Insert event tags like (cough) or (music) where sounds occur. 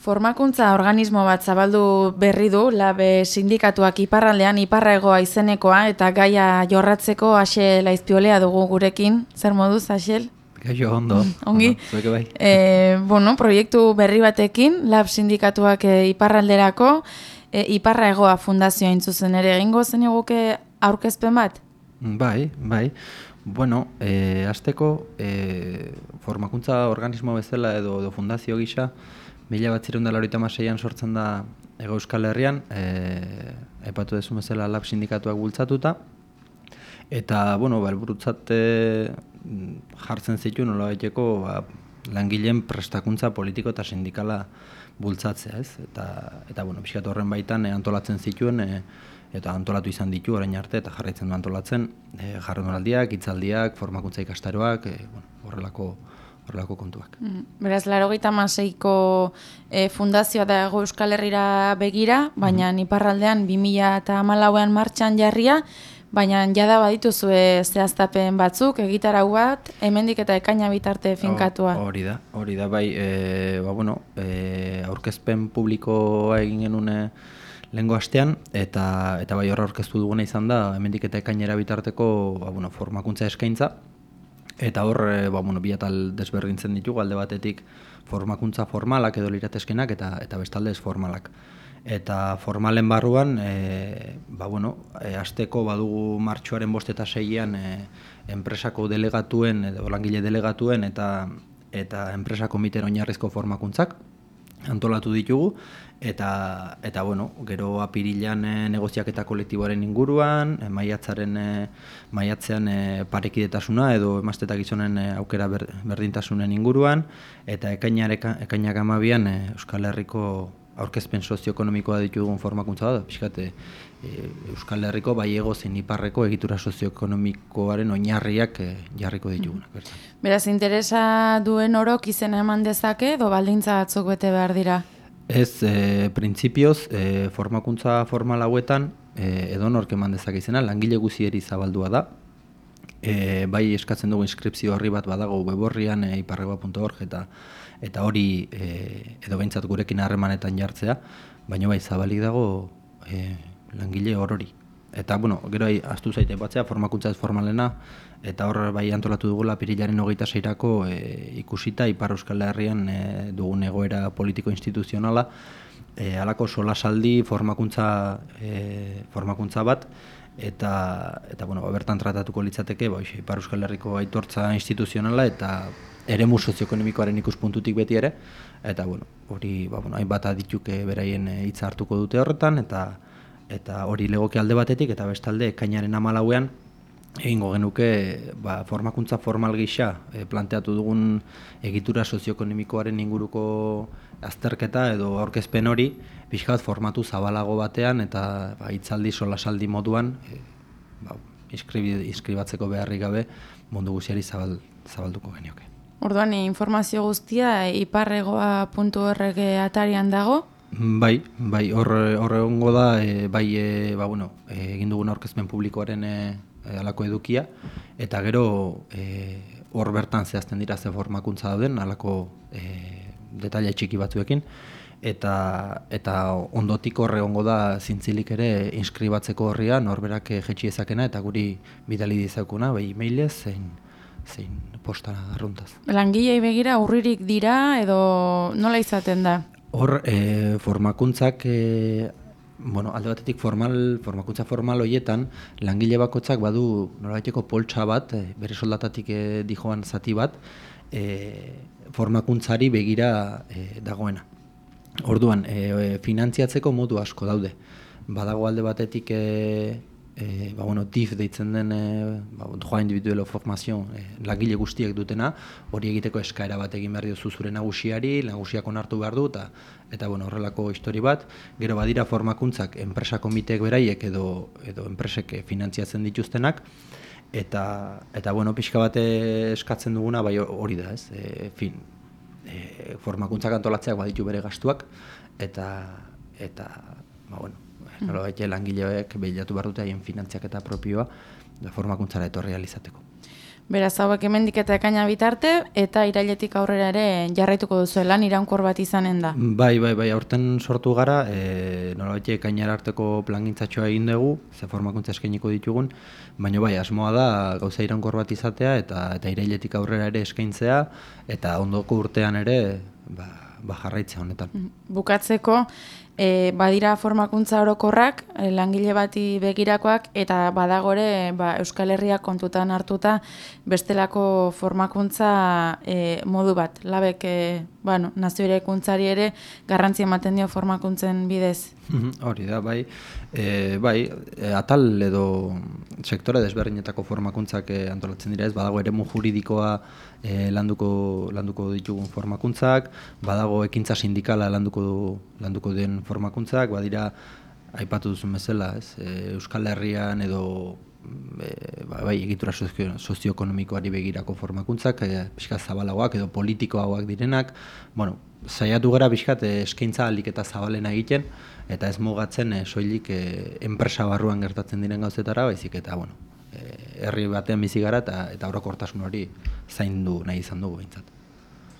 Formakuntza organismo bat zabaldu berri du, labe sindikatuak iparraldean iparraegoa izenekoa eta gaia jorratzeko ase laizpiolea dugu gurekin. Zer moduz, Axel? Gaio ondo. (laughs) Ongi. Zueke bai. E, bueno, proiektu berri batekin, lab sindikatuak e, iparralderako, e, iparraegoa fundazioa intzuzen ere egingo zen eguke aurkezpen bat? Bai, bai. Bueno, e, azteko e, formakuntza organismo bezala edo, edo fundazio gisa, Mila bat dela maseian sortzen da Ego Euskal Herrian, e, epatu dezu bezala lab sindikatuak bultzatuta, eta, bueno, balburutzat e, jartzen zitu nola baiteko ba, langileen prestakuntza politiko eta sindikala bultzatzea, ez? Eta, eta bueno, pixkat horren baitan e, antolatzen zituen, e, eta antolatu izan ditu orain arte, eta jarraitzen du antolatzen, e, jarronaldiak, hitzaldiak, formakuntza ikastaroak, e, bueno, horrelako horrelako kontuak. Mm. Beraz, laro gita maseiko e, fundazioa da Euskal Herrira begira, baina mm. iparraldean 2000 eta amalauean martxan jarria, baina jada badituzu zehaztapen batzuk, egitarau bat, hemendik eta ekaina bitarte finkatua. Hori da, hori da, bai, e, ba, bueno, e, aurkezpen publikoa egin genune lehenko astean, eta, eta bai horra aurkeztu duguna izan da, hemendik eta ekainera bitarteko ba, bueno, formakuntza eskaintza, Eta hor, e, ba, bueno, bi atal desberdintzen ditugu, alde batetik formakuntza formalak edo lirateskenak eta eta bestalde ez formalak. Eta formalen barruan, e, ba, bueno, e, azteko badugu martxoaren bost eta seian e, enpresako delegatuen, edo langile delegatuen eta eta enpresako miten oinarrizko formakuntzak antolatu ditugu, eta, eta bueno, gero apirilan e, negoziak eta kolektiboaren inguruan, e, maiatzaren e, maiatzean e, parekidetasuna edo emaztetak gizonen aukera berdintasunen inguruan, eta ekainak amabian e, Euskal Herriko aurkezpen sozioekonomikoa ditugun formakuntza da, pixkate Euskal Herriko bai ego zein iparreko egitura sozioekonomikoaren oinarriak jarriko ditugunak. Beraz, interesa duen orok izena eman dezake, edo baldintza batzuk bete behar dira? Ez, e, printzipioz, e, formakuntza formal hauetan, e, edo nork eman dezak izena, langile guzieri zabaldua da. E, bai eskatzen dugu inskripzio horri bat badago weborrian e, iparreba.org eta eta hori e, edo behintzat gurekin harremanetan jartzea, baina bai zabalik dago e, langile horori. Eta, bueno, gero hai, astu zaite batzea, formakuntza ez formalena, eta hor bai antolatu dugula pirilaren hogeita zeirako e, ikusita Ipar Euskal Herrian e, dugun egoera politiko instituzionala, e, alako solasaldi formakuntza, e, formakuntza bat, eta, eta bueno, bertan tratatuko litzateke, bai, Ipar Euskal Herriko aitortza instituzionala, eta eremu sozioekonomikoaren ikuspuntutik beti ere, eta bueno, hori ba, bueno, hainbat adituke beraien hitza hartuko dute horretan, eta eta hori legoke alde batetik eta bestalde kainaren amalauean egingo genuke ba, formakuntza formal gisa e, planteatu dugun egitura sozioekonomikoaren inguruko azterketa edo aurkezpen hori pixkat formatu zabalago batean eta ba, itzaldi solasaldi moduan e, ba, iskribatzeko beharri gabe mundu guziari zabal, zabalduko genioke. Orduan, informazio guztia iparregoa.org atarian dago, Bai, bai, hor hor egongo da e, bai e, ba, bueno, e, egin dugun aurkezpen publikoaren e, e, alako edukia eta gero e, hor bertan zehazten dira ze formakuntza dauden alako e, detaile txiki batzuekin eta eta ondotik hor egongo da zintzilik ere inskribatzeko horria norberak jetxi ezakena eta guri bidali dizakuna bai emailez zein zein postara arruntaz. Langilei begira urririk dira edo nola izaten da? Hor, e, formakuntzak, e, bueno, alde batetik formal, formakuntza formal hoietan, langile bakotzak badu norabaiteko poltsa bat, e, bere soldatatik e, dijoan zati bat, e, formakuntzari begira e, dagoena. Orduan, e, finantziatzeko modu asko daude. Badago alde batetik e, e, ba, bueno, DIF deitzen den e, ba, joa individuelo formazio e, lagile guztiek dutena, hori egiteko eskaera bat egin behar diozu zure nagusiari, nagusiak onartu behar du, eta, eta bueno, horrelako histori bat, gero badira formakuntzak enpresa komiteek beraiek edo, edo enpresek finantziatzen dituztenak, eta, eta bueno, pixka bat eskatzen duguna, bai hori da, ez, e, fin, e, formakuntzak antolatzeak baditu bere gastuak, eta, eta ba, bueno, nola baita langileoek behilatu behar dute haien finantziak eta propioa da formakuntzara etorri alizateko. Beraz, hauek hemendik eta ekaina bitarte, eta irailetik aurrera ere jarraituko duzu lan iraunkor bat izanen da. Bai, bai, bai, aurten sortu gara, e, nolabait ekainara arteko plangintzatxoa egin dugu, ze formakuntza eskainiko ditugun, baina bai, asmoa da gauza iraunkor bat izatea, eta eta irailetik aurrera ere eskaintzea, eta ondoko urtean ere, ba, ba jarraitzea honetan. Bukatzeko, e, badira formakuntza orokorrak, e, langile bati begirakoak, eta badagore ba, Euskal Herria kontutan hartuta bestelako formakuntza e, modu bat. Labek, e, bueno, nazio ere garrantzia ematen dio formakuntzen bidez. Hori da, bai. E, bai, e, atal edo sektore desberdinetako formakuntzak e, antolatzen dira ez, badago eremu juridikoa e, landuko, landuko ditugun formakuntzak, badago ekintza sindikala landuko, landuko den formakuntzak, badira aipatu duzun bezala, ez, e, Euskal Herrian edo e, ba, bai, egitura sozioekonomikoari begirako formakuntzak, e, pixka zabalagoak edo politikoagoak direnak, bueno, saiatu gara pixkat eskaintza alik eta zabalena egiten, eta ez mugatzen e, soilik e, enpresa barruan gertatzen diren gauzetara, baizik eta, bueno, e, herri batean bizi gara eta eta orokortasun hori zaindu nahi izan dugu behintzat.